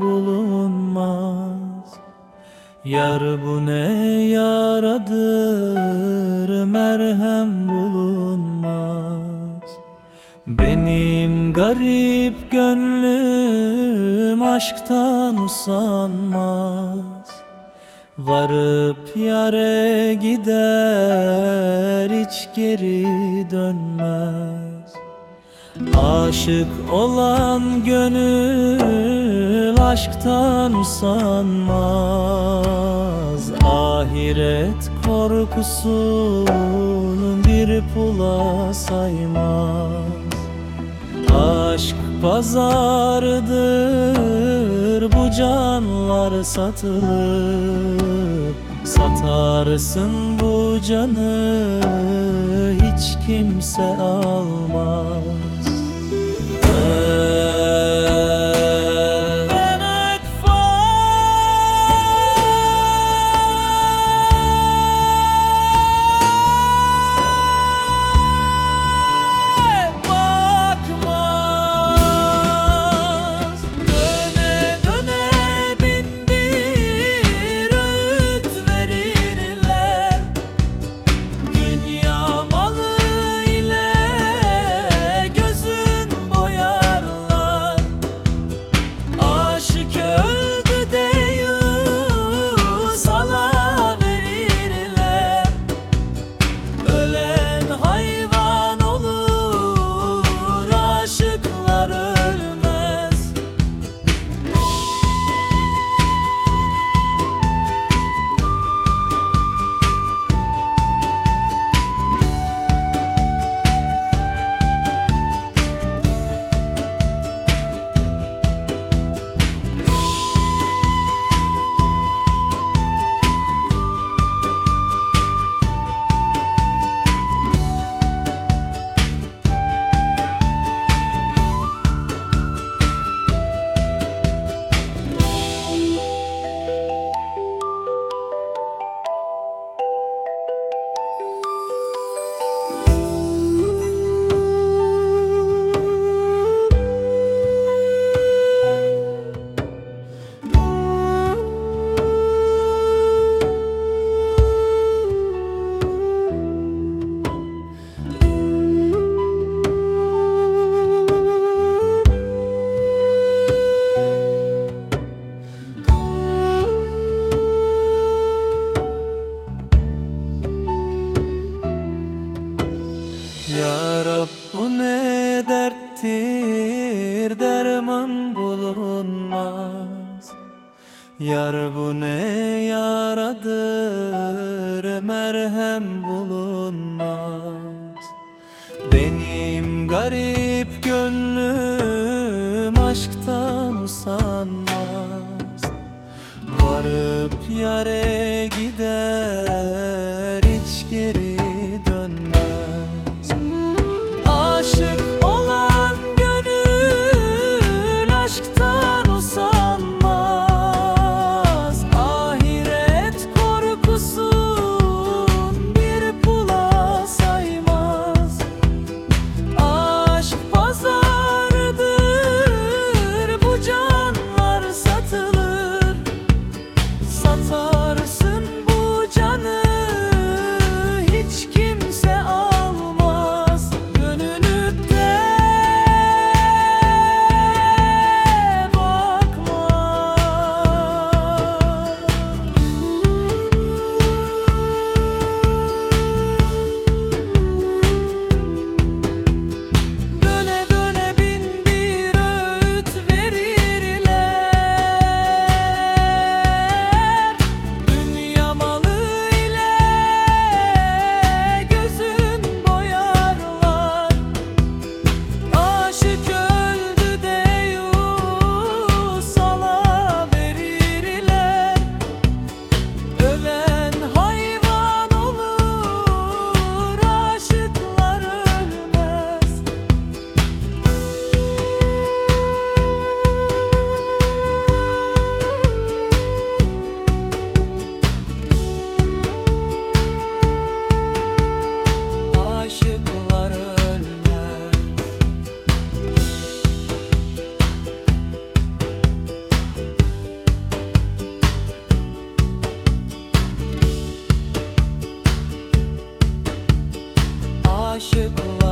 bulunmaz. Yar bu ne yaradır merhem bulunmaz. Benim garip gönlüm aşktan usanmaz. Varıp yare gider hiç geri dönmez. Aşık olan gönül aşktan usanmaz. Ahiret korkusunu bir pula saymaz. Aşk pazardır bu canlar satılıp Satarsın bu canı hiç kimse almaz Ya Rab bu ne derttir? Derman bulunmaz. Yar bu ne yaradır? Merhem bulunmaz. Benim garip gönlüm aşktan usanmaz. Varıp yare gider 是苦